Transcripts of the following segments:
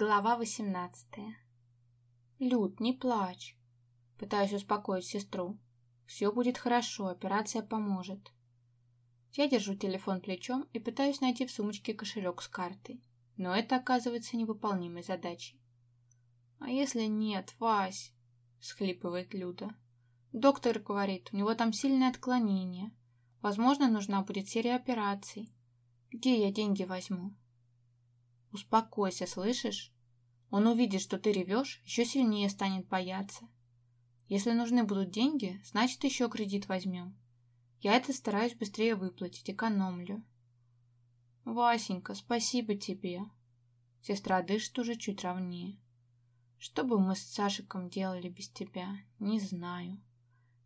Глава восемнадцатая. Люд, не плачь. Пытаюсь успокоить сестру. Все будет хорошо, операция поможет. Я держу телефон плечом и пытаюсь найти в сумочке кошелек с картой. Но это оказывается невыполнимой задачей. «А если нет, Вась?» — схлипывает Люда. «Доктор говорит, у него там сильное отклонение. Возможно, нужна будет серия операций. Где я деньги возьму?» Успокойся, слышишь? Он увидит, что ты ревешь, еще сильнее станет бояться. Если нужны будут деньги, значит еще кредит возьмем. Я это стараюсь быстрее выплатить, экономлю. Васенька, спасибо тебе. Сестра дышит уже чуть ровнее. Что бы мы с Сашиком делали без тебя, не знаю.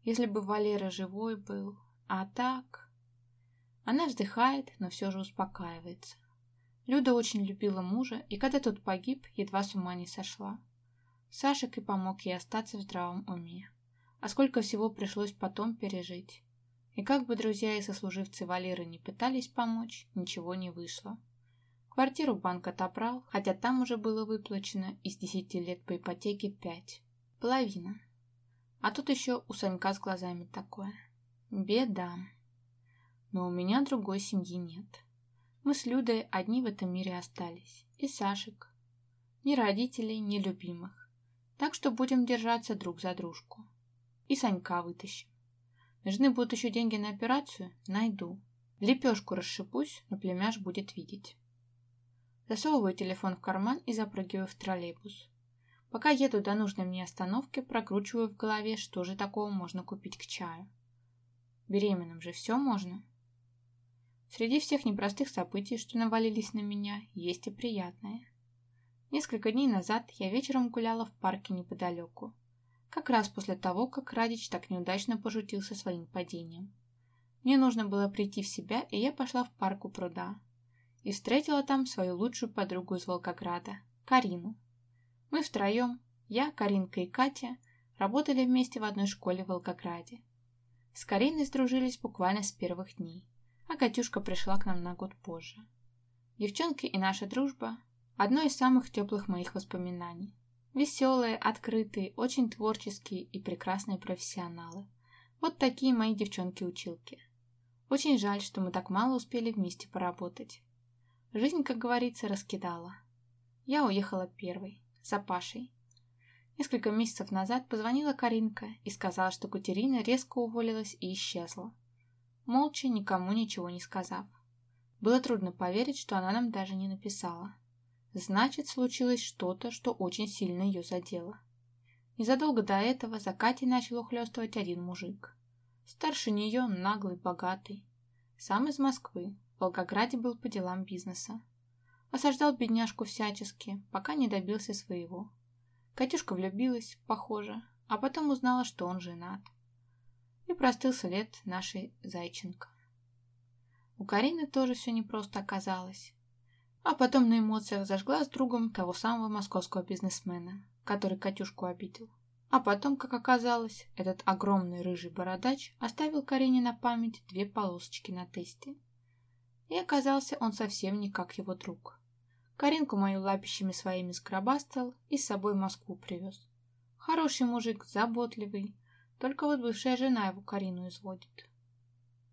Если бы Валера живой был, а так... Она вздыхает, но все же успокаивается. Люда очень любила мужа, и когда тот погиб, едва с ума не сошла. Сашек и помог ей остаться в здравом уме. А сколько всего пришлось потом пережить. И как бы друзья и сослуживцы Валеры не пытались помочь, ничего не вышло. Квартиру банк отобрал, хотя там уже было выплачено из десяти лет по ипотеке пять. Половина. А тут еще у Санька с глазами такое. Беда. Но у меня другой семьи нет. Мы с Людой одни в этом мире остались. И Сашек. Ни родителей, ни любимых. Так что будем держаться друг за дружку. И Санька вытащим. Нужны будут еще деньги на операцию? Найду. Лепешку расшипусь, но племяш будет видеть. Засовываю телефон в карман и запрыгиваю в троллейбус. Пока еду до нужной мне остановки, прокручиваю в голове, что же такого можно купить к чаю. Беременным же все можно. Среди всех непростых событий, что навалились на меня, есть и приятное. Несколько дней назад я вечером гуляла в парке неподалеку. Как раз после того, как Радич так неудачно пошутил со своим падением. Мне нужно было прийти в себя, и я пошла в парк у пруда. И встретила там свою лучшую подругу из Волгограда, Карину. Мы втроем, я, Каринка и Катя, работали вместе в одной школе в Волгограде. С Кариной сдружились буквально с первых дней а Катюшка пришла к нам на год позже. Девчонки и наша дружба – одно из самых теплых моих воспоминаний. Веселые, открытые, очень творческие и прекрасные профессионалы. Вот такие мои девчонки-училки. Очень жаль, что мы так мало успели вместе поработать. Жизнь, как говорится, раскидала. Я уехала первой, за Пашей. Несколько месяцев назад позвонила Каринка и сказала, что Катерина резко уволилась и исчезла молча, никому ничего не сказав. Было трудно поверить, что она нам даже не написала. Значит, случилось что-то, что очень сильно ее задело. Незадолго до этого за Катей начал ухлёстывать один мужик. Старше нее, наглый, богатый. Сам из Москвы, в Волгограде был по делам бизнеса. Осаждал бедняжку всячески, пока не добился своего. Катюшка влюбилась, похоже, а потом узнала, что он женат и простыл след нашей Зайченко. У Карины тоже все непросто оказалось. А потом на эмоциях зажгла с другом того самого московского бизнесмена, который Катюшку обидел. А потом, как оказалось, этот огромный рыжий бородач оставил Карине на память две полосочки на тесте. И оказался он совсем не как его друг. Каринку мою лапищами своими сгробастал и с собой в Москву привез. Хороший мужик, заботливый, только вот бывшая жена его Карину изводит.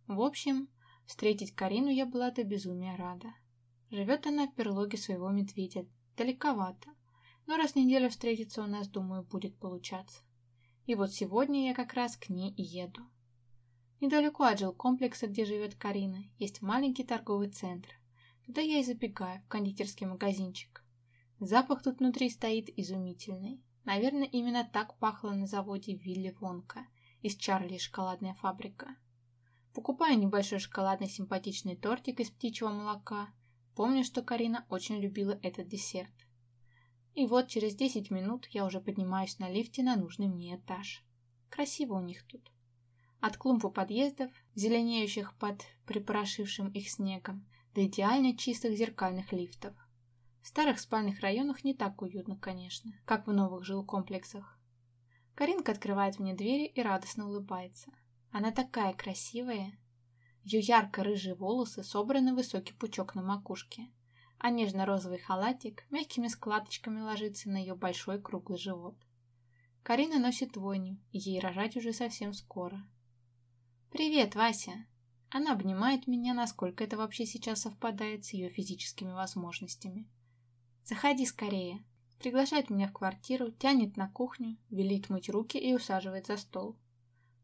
В общем, встретить Карину я была до безумия рада. Живет она в перлоге своего медведя. Далековато. Но раз в неделю встретиться у нас, думаю, будет получаться. И вот сегодня я как раз к ней и еду. Недалеко от жилкомплекса, где живет Карина, есть маленький торговый центр. Туда я и забегаю, в кондитерский магазинчик. Запах тут внутри стоит изумительный. Наверное, именно так пахло на заводе Вилли Вонка из Чарли шоколадная фабрика. Покупаю небольшой шоколадный симпатичный тортик из птичьего молока. Помню, что Карина очень любила этот десерт. И вот через 10 минут я уже поднимаюсь на лифте на нужный мне этаж. Красиво у них тут. От клумб у подъездов, зеленеющих под припорошившим их снегом, до идеально чистых зеркальных лифтов. В старых спальных районах не так уютно, конечно, как в новых жилкомплексах. Каринка открывает мне двери и радостно улыбается. Она такая красивая. Ее ярко-рыжие волосы собраны в высокий пучок на макушке, а нежно-розовый халатик мягкими складочками ложится на ее большой круглый живот. Карина носит двойню, и ей рожать уже совсем скоро. «Привет, Вася!» Она обнимает меня, насколько это вообще сейчас совпадает с ее физическими возможностями. «Заходи скорее!» Приглашает меня в квартиру, тянет на кухню, велит мыть руки и усаживает за стол.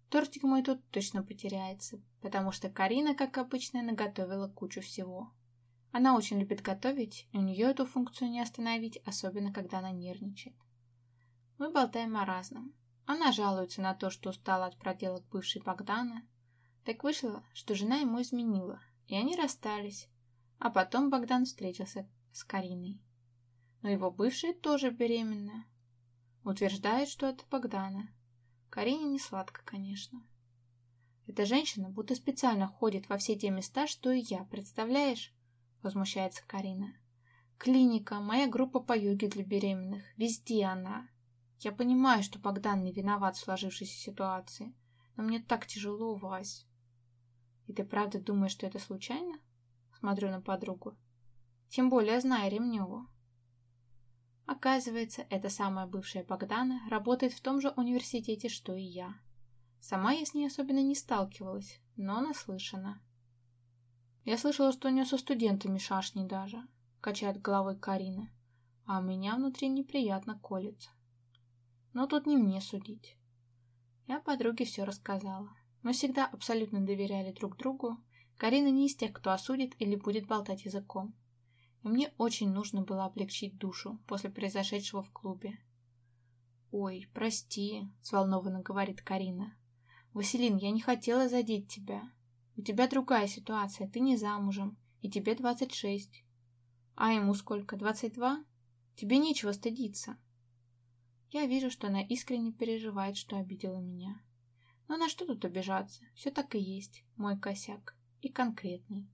Тортик мой тут точно потеряется, потому что Карина, как обычно, наготовила кучу всего. Она очень любит готовить, и у нее эту функцию не остановить, особенно когда она нервничает. Мы болтаем о разном. Она жалуется на то, что устала от проделок бывшей Богдана. Так вышло, что жена ему изменила, и они расстались. А потом Богдан встретился с Кариной. Но его бывшая тоже беременна. Утверждает, что это Богдана. Карине не сладко, конечно. Эта женщина будто специально ходит во все те места, что и я, представляешь? Возмущается Карина. Клиника, моя группа по йоге для беременных. Везде она. Я понимаю, что Богдан не виноват в сложившейся ситуации, но мне так тяжело, Вась. И ты правда думаешь, что это случайно? Смотрю на подругу. Тем более зная Ремневу. Оказывается, эта самая бывшая Богдана работает в том же университете, что и я. Сама я с ней особенно не сталкивалась, но наслышана. Я слышала, что у нее со студентами шашни даже, качает головой Карина, а меня внутри неприятно колется. Но тут не мне судить. Я подруге все рассказала. Мы всегда абсолютно доверяли друг другу. Карина не из тех, кто осудит или будет болтать языком и мне очень нужно было облегчить душу после произошедшего в клубе. «Ой, прости», — взволнованно говорит Карина. «Василин, я не хотела задеть тебя. У тебя другая ситуация, ты не замужем, и тебе двадцать шесть. А ему сколько, двадцать два? Тебе нечего стыдиться». Я вижу, что она искренне переживает, что обидела меня. Но на что тут обижаться? Все так и есть, мой косяк. И конкретный.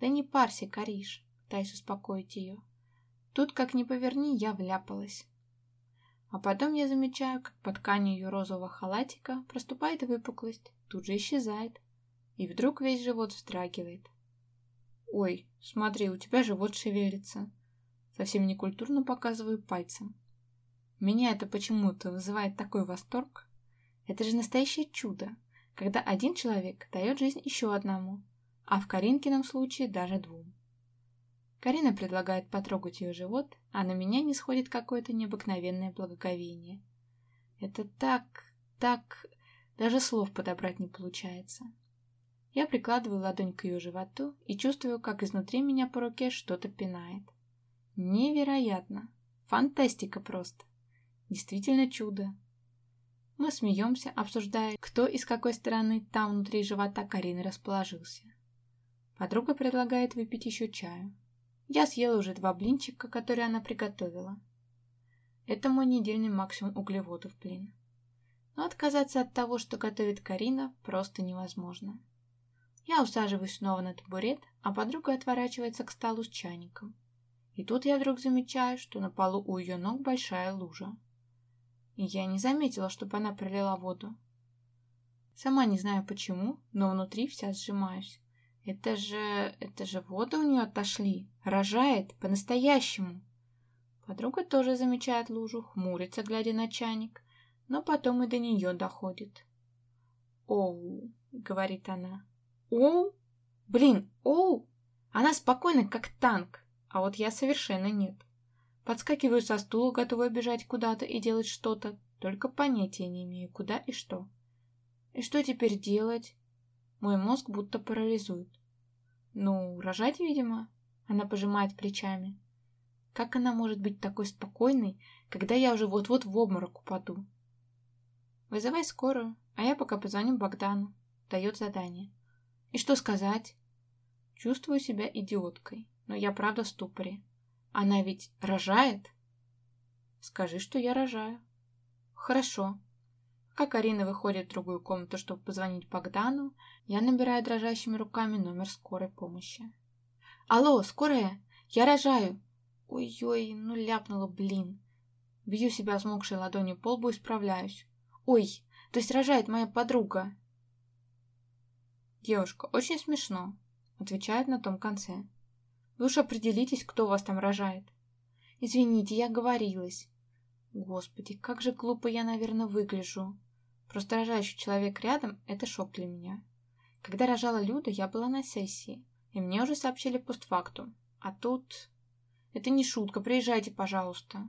Да не парься, Кариш пытаясь успокоить ее. Тут, как ни поверни, я вляпалась. А потом я замечаю, как под тканью ее розового халатика проступает выпуклость, тут же исчезает, и вдруг весь живот вздрагивает. «Ой, смотри, у тебя живот шевелится!» Совсем некультурно показываю пальцем. Меня это почему-то вызывает такой восторг. Это же настоящее чудо, когда один человек дает жизнь еще одному, а в Каринкином случае даже двум. Карина предлагает потрогать ее живот, а на меня не сходит какое-то необыкновенное благоговение. Это так, так... Даже слов подобрать не получается. Я прикладываю ладонь к ее животу и чувствую, как изнутри меня по руке что-то пинает. Невероятно! Фантастика просто! Действительно чудо! Мы смеемся, обсуждая, кто и с какой стороны там внутри живота Карины расположился. Подруга предлагает выпить еще чаю. Я съела уже два блинчика, которые она приготовила. Это мой недельный максимум углеводов, блин. Но отказаться от того, что готовит Карина, просто невозможно. Я усаживаюсь снова на табурет, а подруга отворачивается к столу с чайником. И тут я вдруг замечаю, что на полу у ее ног большая лужа. И я не заметила, чтобы она пролила воду. Сама не знаю почему, но внутри вся сжимаюсь. Это же... это же воды у нее отошли. Рожает по-настоящему. Подруга тоже замечает лужу, хмурится, глядя на чайник, но потом и до нее доходит. «Оу», — говорит она. «Оу? Блин, оу!» Она спокойна, как танк, а вот я совершенно нет. Подскакиваю со стула, готовая бежать куда-то и делать что-то, только понятия не имею, куда и что. И что теперь делать? Мой мозг будто парализует. Ну, рожать, видимо. Она пожимает плечами. Как она может быть такой спокойной, когда я уже вот-вот в обморок упаду? Вызывай скорую, а я пока позвоню Богдану. Дает задание. И что сказать? Чувствую себя идиоткой, но я правда в ступоре. Она ведь рожает? Скажи, что я рожаю. Хорошо, как Арина выходит в другую комнату, чтобы позвонить Богдану, я набираю дрожащими руками номер скорой помощи. «Алло, скорая? Я рожаю!» «Ой-ой, ну ляпнула, блин!» Бью себя смокшей ладонью по лбу и справляюсь. «Ой, то есть рожает моя подруга!» «Девушка, очень смешно», — отвечает на том конце. Вы уж определитесь, кто вас там рожает. Извините, я говорилась. Господи, как же глупо я, наверное, выгляжу. Просто рожающий человек рядом – это шок для меня. Когда рожала Люда, я была на сессии, и мне уже сообщили постфактум. А тут... Это не шутка, приезжайте, пожалуйста.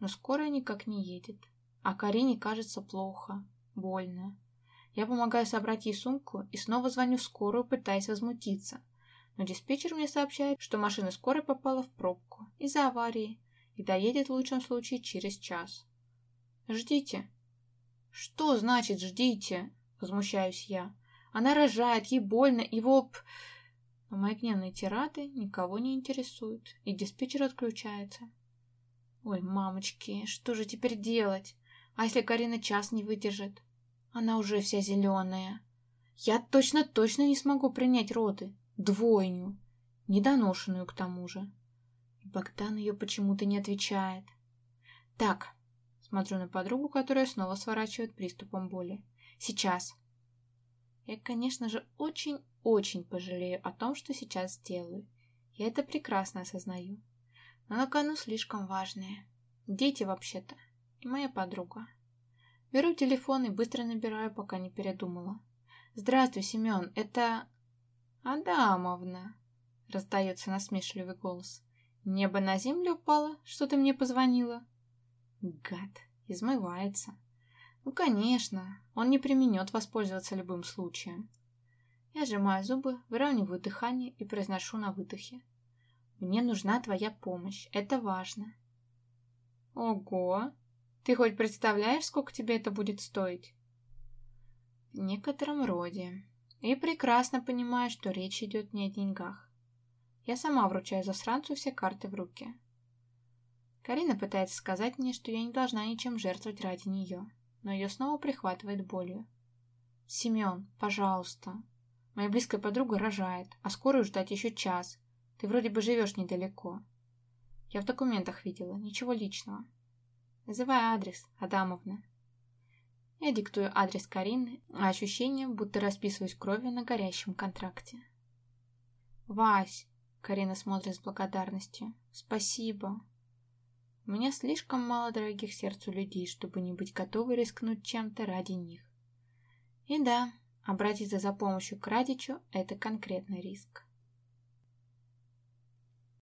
Но скорая никак не едет. А Карине кажется плохо, больно. Я помогаю собрать ей сумку и снова звоню в скорую, пытаясь возмутиться. Но диспетчер мне сообщает, что машина скорой попала в пробку из-за аварии и доедет в лучшем случае через час. «Ждите». «Что значит «ждите»?» — возмущаюсь я. «Она рожает, ей больно, и воп...» Но мои гневные тирады никого не интересуют, и диспетчер отключается. Ой, мамочки, что же теперь делать? А если Карина час не выдержит? Она уже вся зеленая. Я точно-точно не смогу принять роды. Двойню. Недоношенную к тому же. Богдан ее почему-то не отвечает. Так, смотрю на подругу, которая снова сворачивает приступом боли. Сейчас. Я, конечно же, очень-очень пожалею о том, что сейчас сделаю. Я это прекрасно осознаю. Но на кону слишком важное. Дети, вообще-то. И моя подруга. Беру телефон и быстро набираю, пока не передумала. «Здравствуй, Семен, это...» «Адамовна», — раздается насмешливый голос. Небо на землю упало, что ты мне позвонила? Гад, измывается. Ну, конечно, он не применет воспользоваться любым случаем. Я сжимаю зубы, выравниваю дыхание и произношу на выдохе. Мне нужна твоя помощь, это важно. Ого! Ты хоть представляешь, сколько тебе это будет стоить? В некотором роде. И прекрасно понимаю, что речь идет не о деньгах. Я сама вручаю засранцу все карты в руки. Карина пытается сказать мне, что я не должна ничем жертвовать ради нее, но ее снова прихватывает болью. «Семен, пожалуйста. Моя близкая подруга рожает, а скорую ждать еще час. Ты вроде бы живешь недалеко. Я в документах видела, ничего личного. Называй адрес, Адамовна». Я диктую адрес Карины, а ощущение, будто расписываюсь кровью на горящем контракте. «Вась, Карина смотрит с благодарностью. «Спасибо. У меня слишком мало дорогих сердцу людей, чтобы не быть готовой рискнуть чем-то ради них. И да, обратиться за помощью к Радичу – это конкретный риск.